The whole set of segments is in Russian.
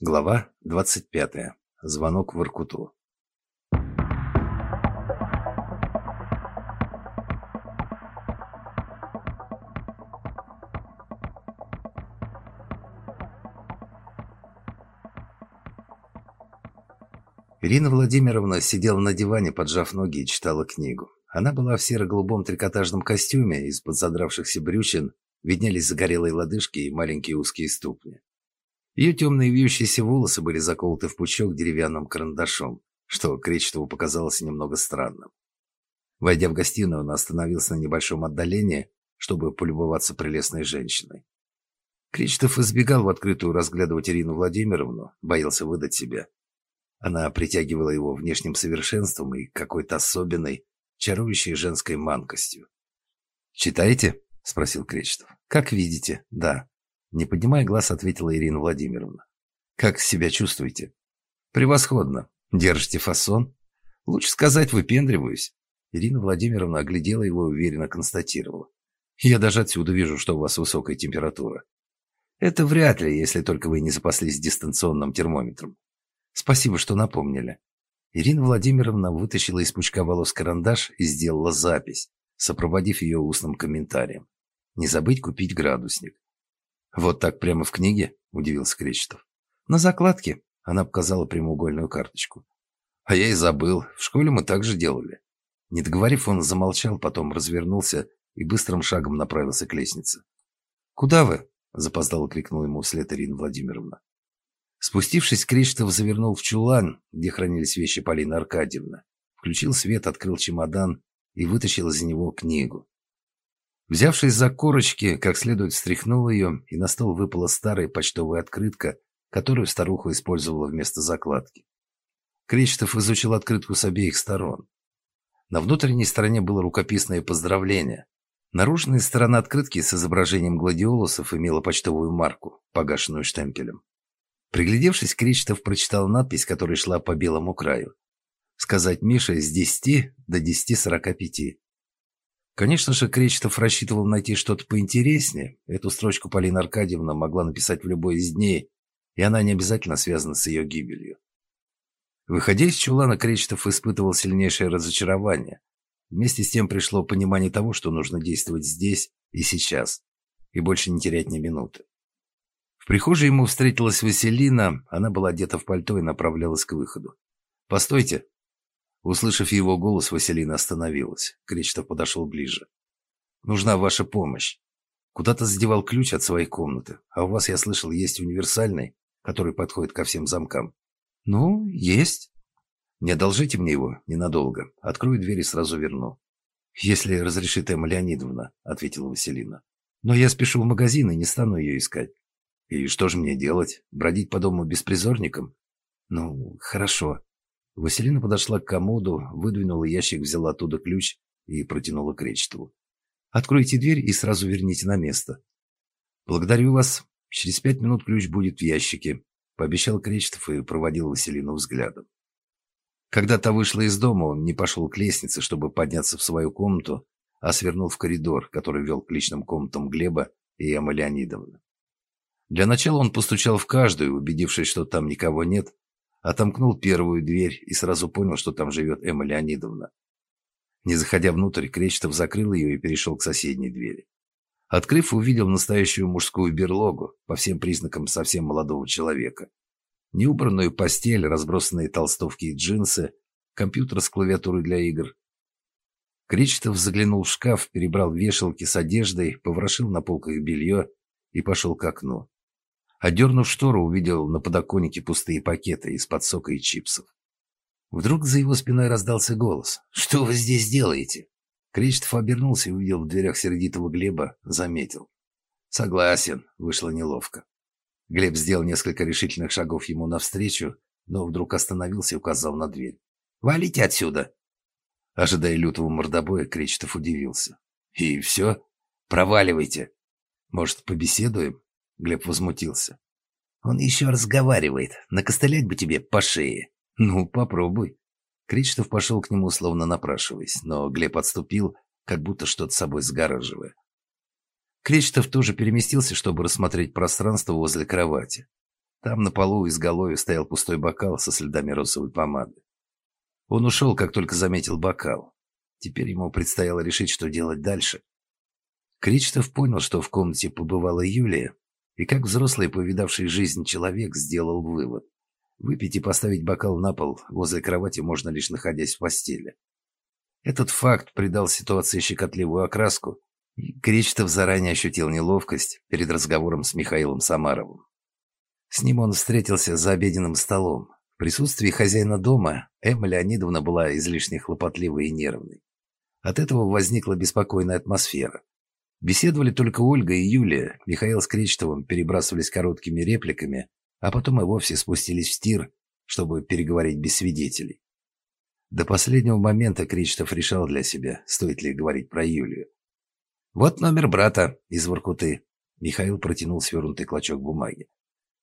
Глава 25. Звонок в Иркуту. Ирина Владимировна сидела на диване, поджав ноги и читала книгу. Она была в серо-голубом трикотажном костюме, из-под задравшихся брючин виднелись загорелые лодыжки и маленькие узкие ступни. Ее темные вьющиеся волосы были заколоты в пучок деревянным карандашом, что Кречетову показалось немного странным. Войдя в гостиную, он остановился на небольшом отдалении, чтобы полюбоваться прелестной женщиной. Кречетов избегал в открытую разглядывать Ирину Владимировну, боялся выдать себя. Она притягивала его внешним совершенством и какой-то особенной, чарующей женской манкостью. «Читаете?» — спросил Кречетов. «Как видите, да». Не поднимая глаз, ответила Ирина Владимировна. «Как себя чувствуете?» «Превосходно. Держите фасон?» «Лучше сказать, выпендриваюсь». Ирина Владимировна оглядела его и уверенно констатировала. «Я даже отсюда вижу, что у вас высокая температура». «Это вряд ли, если только вы не запаслись дистанционным термометром». «Спасибо, что напомнили». Ирина Владимировна вытащила из пучка волос карандаш и сделала запись, сопроводив ее устным комментарием. «Не забыть купить градусник. «Вот так прямо в книге?» – удивился Кречетов. «На закладке», – она показала прямоугольную карточку. «А я и забыл. В школе мы так же делали». Не договорив, он замолчал, потом развернулся и быстрым шагом направился к лестнице. «Куда вы?» – запоздало крикнула ему вслед Ирина Владимировна. Спустившись, Кречетов завернул в чулан, где хранились вещи Полины Аркадьевны. Включил свет, открыл чемодан и вытащил из него книгу. Взявшись за корочки, как следует встряхнул ее, и на стол выпала старая почтовая открытка, которую старуха использовала вместо закладки. Кречетов изучил открытку с обеих сторон. На внутренней стороне было рукописное поздравление. Наружная сторона открытки с изображением гладиолусов имела почтовую марку, погашенную штемпелем. Приглядевшись, Кречетов прочитал надпись, которая шла по белому краю. «Сказать Мише с 10 до 10.45». Конечно же, Кречетов рассчитывал найти что-то поинтереснее. Эту строчку Полина Аркадьевна могла написать в любой из дней, и она не обязательно связана с ее гибелью. Выходя из чулана, Кречетов испытывал сильнейшее разочарование. Вместе с тем пришло понимание того, что нужно действовать здесь и сейчас, и больше не терять ни минуты. В прихожей ему встретилась Василина, она была одета в пальто и направлялась к выходу. «Постойте», Услышав его голос, Василина остановилась. Кречетов подошел ближе. «Нужна ваша помощь. Куда-то задевал ключ от своей комнаты, а у вас, я слышал, есть универсальный, который подходит ко всем замкам». «Ну, есть». «Не одолжите мне его ненадолго. Открою дверь и сразу верну». «Если разрешит Эмма Леонидовна», — ответила Василина. «Но я спешу в магазин и не стану ее искать». «И что же мне делать? Бродить по дому беспризорником?» «Ну, хорошо. Василина подошла к комоду, выдвинула ящик, взяла оттуда ключ и протянула Кречетову. «Откройте дверь и сразу верните на место». «Благодарю вас. Через пять минут ключ будет в ящике», — пообещал Кречетов и проводил Василину взглядом. Когда та вышла из дома, он не пошел к лестнице, чтобы подняться в свою комнату, а свернул в коридор, который вел к личным комнатам Глеба и Эммы Леонидовны. Для начала он постучал в каждую, убедившись, что там никого нет, Отомкнул первую дверь и сразу понял, что там живет Эмма Леонидовна. Не заходя внутрь, Кречетов закрыл ее и перешел к соседней двери. Открыв, увидел настоящую мужскую берлогу, по всем признакам совсем молодого человека. Неубранную постель, разбросанные толстовки и джинсы, компьютер с клавиатурой для игр. Кречетов заглянул в шкаф, перебрал вешалки с одеждой, поворошил на полках белье и пошел к окну. Одернув штору, увидел на подоконнике пустые пакеты из-под сока и чипсов. Вдруг за его спиной раздался голос. «Что вы здесь делаете?» Кречетов обернулся и увидел в дверях сердитого Глеба, заметил. «Согласен», — вышло неловко. Глеб сделал несколько решительных шагов ему навстречу, но вдруг остановился и указал на дверь. «Валите отсюда!» Ожидая лютого мордобоя, Кречетов удивился. «И все? Проваливайте! Может, побеседуем?» Глеб возмутился. «Он еще разговаривает. Накостылять бы тебе по шее». «Ну, попробуй». Кричтов пошел к нему, словно напрашиваясь, но Глеб отступил, как будто что-то собой сгораживая. Кречетов тоже переместился, чтобы рассмотреть пространство возле кровати. Там на полу изголовья стоял пустой бокал со следами розовой помады. Он ушел, как только заметил бокал. Теперь ему предстояло решить, что делать дальше. Кричтов понял, что в комнате побывала Юлия, и как взрослый, повидавший жизнь человек, сделал вывод. Выпить и поставить бокал на пол возле кровати можно лишь находясь в постели. Этот факт придал ситуации щекотливую окраску, и Кречетов заранее ощутил неловкость перед разговором с Михаилом Самаровым. С ним он встретился за обеденным столом. В присутствии хозяина дома Эмма Леонидовна была излишне хлопотливой и нервной. От этого возникла беспокойная атмосфера. Беседовали только Ольга и Юлия. Михаил с Кречетовым перебрасывались короткими репликами, а потом и вовсе спустились в стир, чтобы переговорить без свидетелей. До последнего момента Кречетов решал для себя, стоит ли говорить про Юлию. «Вот номер брата из Воркуты». Михаил протянул свернутый клочок бумаги.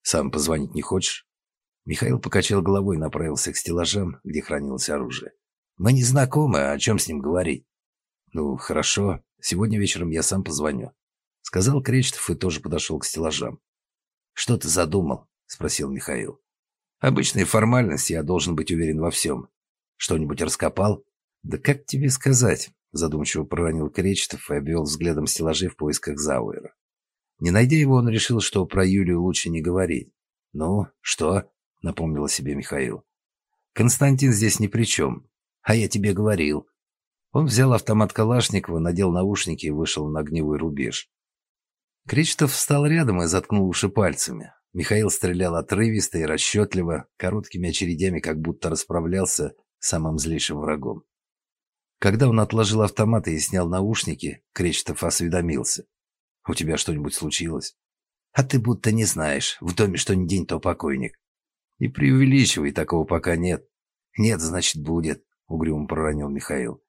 «Сам позвонить не хочешь?» Михаил покачал головой и направился к стеллажам, где хранилось оружие. «Мы не знакомы, о чем с ним говорить?» «Ну, хорошо. Сегодня вечером я сам позвоню», — сказал Кречетов и тоже подошел к стеллажам. «Что ты задумал?» — спросил Михаил. «Обычная формальность, я должен быть уверен во всем. Что-нибудь раскопал?» «Да как тебе сказать?» — задумчиво проронил Кречетов и обвел взглядом стеллажи в поисках Зауэра. Не найдя его, он решил, что про Юлию лучше не говорить. «Ну, что?» — напомнил себе Михаил. «Константин здесь ни при чем. А я тебе говорил». Он взял автомат Калашникова, надел наушники и вышел на огневой рубеж. Кречетов встал рядом и заткнул уши пальцами. Михаил стрелял отрывисто и расчетливо, короткими очередями, как будто расправлялся с самым злейшим врагом. Когда он отложил автомат и снял наушники, Кречетов осведомился. «У тебя что-нибудь случилось?» «А ты будто не знаешь. В доме что ни день, то покойник». «Не преувеличивай, такого пока нет». «Нет, значит, будет», — угрюмо проронил Михаил.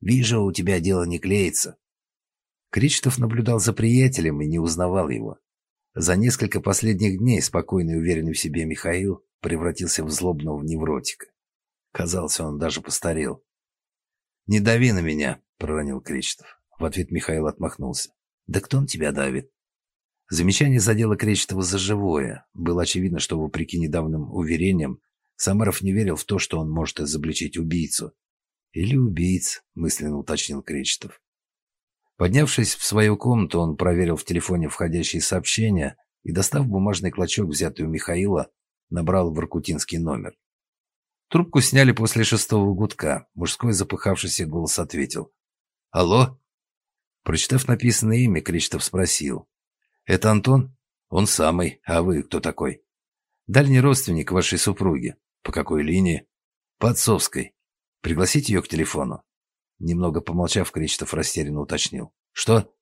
«Вижу, у тебя дело не клеится». Кречетов наблюдал за приятелем и не узнавал его. За несколько последних дней спокойный и уверенный в себе Михаил превратился в злобного невротика. Казалось, он даже постарел. «Не дави на меня», — проронил Кречетов. В ответ Михаил отмахнулся. «Да кто он тебя давит?» Замечание задело Кречетова за живое. Было очевидно, что, вопреки недавним уверениям, Самаров не верил в то, что он может изобличить убийцу. «Или убийц», — мысленно уточнил Кречетов. Поднявшись в свою комнату, он проверил в телефоне входящие сообщения и, достав бумажный клочок, взятый у Михаила, набрал воркутинский номер. Трубку сняли после шестого гудка. Мужской запыхавшийся голос ответил. «Алло?» Прочитав написанное имя, Кречетов спросил. «Это Антон?» «Он самый. А вы кто такой?» «Дальний родственник вашей супруги. По какой линии?» «По отцовской. Пригласите ее к телефону». Немного помолчав, Кречетов растерянно уточнил. «Что?»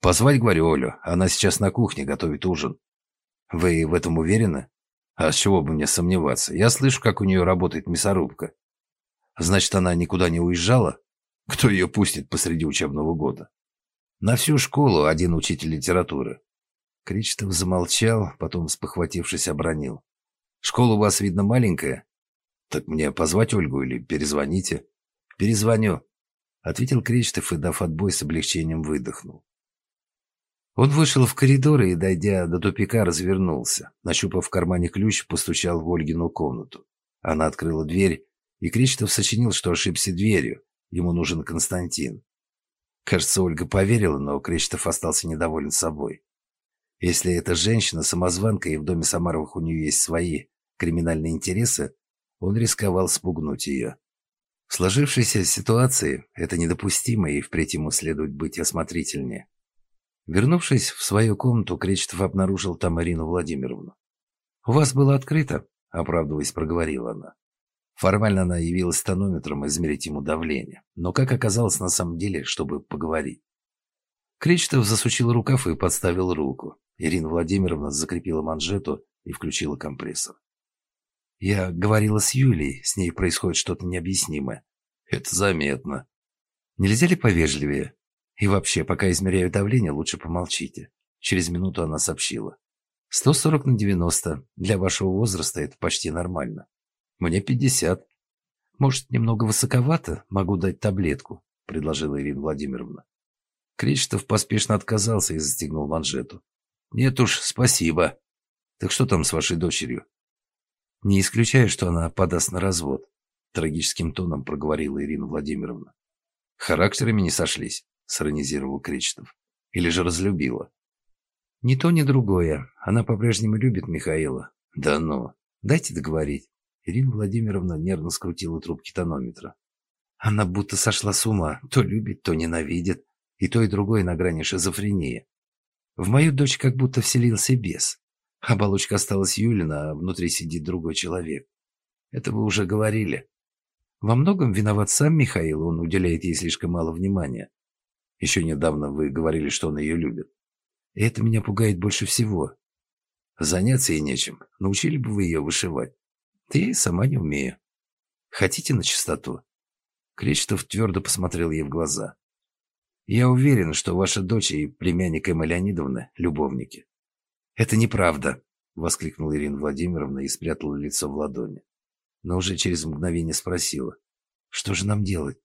«Позвать, говорю, Олю. Она сейчас на кухне готовит ужин». «Вы в этом уверены?» «А с чего бы мне сомневаться? Я слышу, как у нее работает мясорубка». «Значит, она никуда не уезжала? Кто ее пустит посреди учебного года?» «На всю школу один учитель литературы». Кречетов замолчал, потом, спохватившись, обронил. «Школа у вас, видно, маленькая? Так мне позвать Ольгу или перезвоните?» «Перезвоню», ответил Кречетов и, дав отбой, с облегчением выдохнул. Он вышел в коридор и, дойдя до тупика, развернулся. Нащупав в кармане ключ, постучал в Ольгину комнату. Она открыла дверь, и Кречетов сочинил, что ошибся дверью. Ему нужен Константин. Кажется, Ольга поверила, но Кречетов остался недоволен собой. Если эта женщина самозванка и в доме Самаровых у нее есть свои криминальные интересы, он рисковал спугнуть ее. В сложившейся ситуации это недопустимо, и впредь ему следует быть осмотрительнее. Вернувшись в свою комнату, Кречетов обнаружил там Арину Владимировну. «У вас было открыто?» – оправдываясь, проговорила она. Формально она явилась тонометром измерить ему давление, но, как оказалось на самом деле, чтобы поговорить. Кречетов засучил рукав и подставил руку. Ирина Владимировна закрепила манжету и включила компрессор. Я говорила с Юлей, с ней происходит что-то необъяснимое. Это заметно. Нельзя ли повежливее? И вообще, пока измеряю давление, лучше помолчите. Через минуту она сообщила. 140 на 90. Для вашего возраста это почти нормально. Мне 50. Может, немного высоковато? Могу дать таблетку, предложила Ирина Владимировна. Кречетов поспешно отказался и застегнул манжету. Нет уж, спасибо. Так что там с вашей дочерью? Не исключаю, что она подаст на развод, трагическим тоном проговорила Ирина Владимировна. Характерами не сошлись, сиронизировал Кречетов. Или же разлюбила? Ни то, ни другое. Она по-прежнему любит Михаила. Да ну, дайте договорить. Ирина Владимировна нервно скрутила трубки тонометра. Она будто сошла с ума. То любит, то ненавидит. И то, и другое на грани шизофрении. В мою дочь как будто вселился бес. Оболочка осталась Юлина, а внутри сидит другой человек. Это вы уже говорили. Во многом виноват сам Михаил, он уделяет ей слишком мало внимания. Еще недавно вы говорили, что он ее любит. И это меня пугает больше всего. Заняться ей нечем. Научили бы вы ее вышивать. Да я и сама не умею. Хотите на чистоту?» Кречетов твердо посмотрел ей в глаза. «Я уверен, что ваша дочь и племянник Эмма Леонидовна – любовники». «Это неправда!» – воскликнула Ирина Владимировна и спрятала лицо в ладони. Но уже через мгновение спросила. «Что же нам делать?»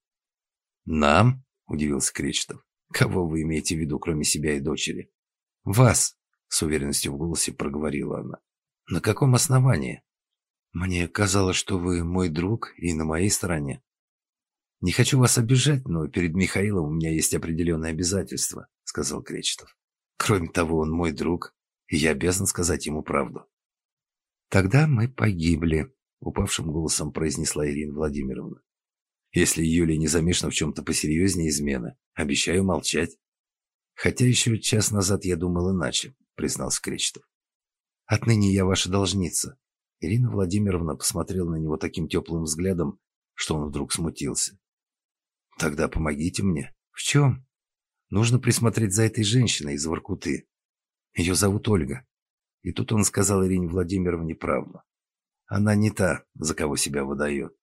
«Нам?» – удивился Кречетов. «Кого вы имеете в виду, кроме себя и дочери?» «Вас!» – с уверенностью в голосе проговорила она. «На каком основании?» «Мне казалось, что вы мой друг и на моей стороне». «Не хочу вас обижать, но перед Михаилом у меня есть определенные обязательства», — сказал Кречетов. «Кроме того, он мой друг, я обязан сказать ему правду». «Тогда мы погибли», — упавшим голосом произнесла Ирина Владимировна. «Если Юлия не замешана в чем-то посерьезнее измены, обещаю молчать». «Хотя еще час назад я думал иначе», — признался Кречетов. «Отныне я ваша должница». Ирина Владимировна посмотрела на него таким теплым взглядом, что он вдруг смутился. Тогда помогите мне. В чем? Нужно присмотреть за этой женщиной из Воркуты. Ее зовут Ольга. И тут он сказал Ирине Владимировне правду. Она не та, за кого себя выдает.